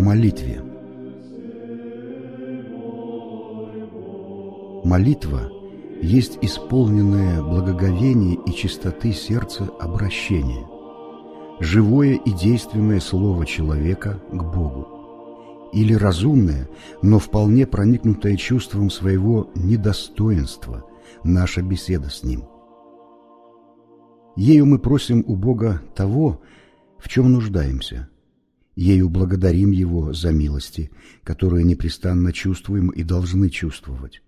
молитве. Молитва есть исполненное благоговение и чистоты сердца обращение, живое и действенное слово человека к Богу, или разумное, но вполне проникнутое чувством своего недостоинства наша беседа с Ним. Ею мы просим у Бога того, в чем нуждаемся – Ею благодарим Его за милости, которые непрестанно чувствуем и должны чувствовать.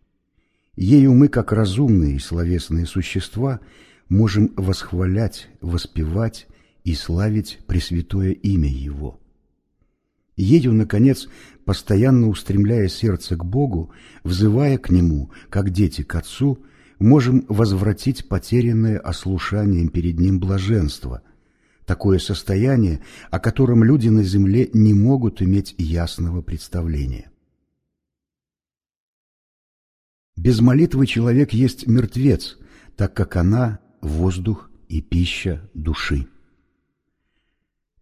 Ею мы, как разумные и словесные существа, можем восхвалять, воспевать и славить Пресвятое имя Его. Ею, наконец, постоянно устремляя сердце к Богу, взывая к Нему, как дети к Отцу, можем возвратить потерянное ослушанием перед Ним блаженство – такое состояние, о котором люди на земле не могут иметь ясного представления. Без молитвы человек есть мертвец, так как она – воздух и пища души.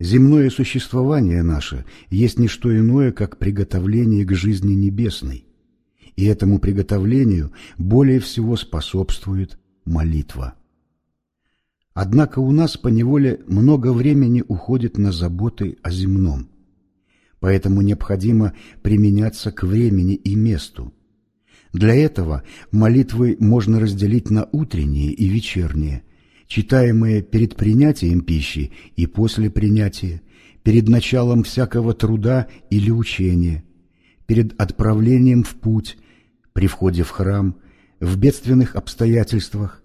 Земное существование наше есть не что иное, как приготовление к жизни небесной, и этому приготовлению более всего способствует молитва. Однако у нас поневоле много времени уходит на заботы о земном. Поэтому необходимо применяться к времени и месту. Для этого молитвы можно разделить на утренние и вечерние, читаемые перед принятием пищи и после принятия, перед началом всякого труда или учения, перед отправлением в путь, при входе в храм, в бедственных обстоятельствах,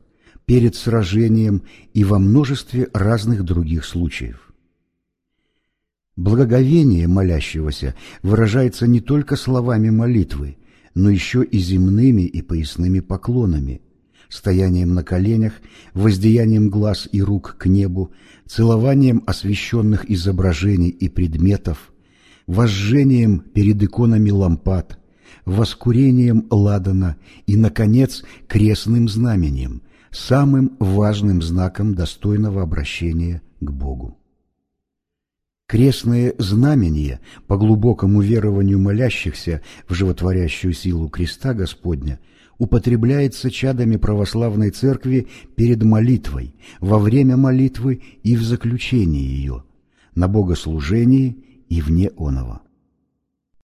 перед сражением и во множестве разных других случаев. Благоговение молящегося выражается не только словами молитвы, но еще и земными и поясными поклонами, стоянием на коленях, воздеянием глаз и рук к небу, целованием освященных изображений и предметов, возжением перед иконами лампад, воскурением ладана и, наконец, крестным знамением, самым важным знаком достойного обращения к Богу. Крестное знамение, по глубокому верованию молящихся в животворящую силу креста Господня, употребляется чадами православной церкви перед молитвой, во время молитвы и в заключении ее, на богослужении и вне оного.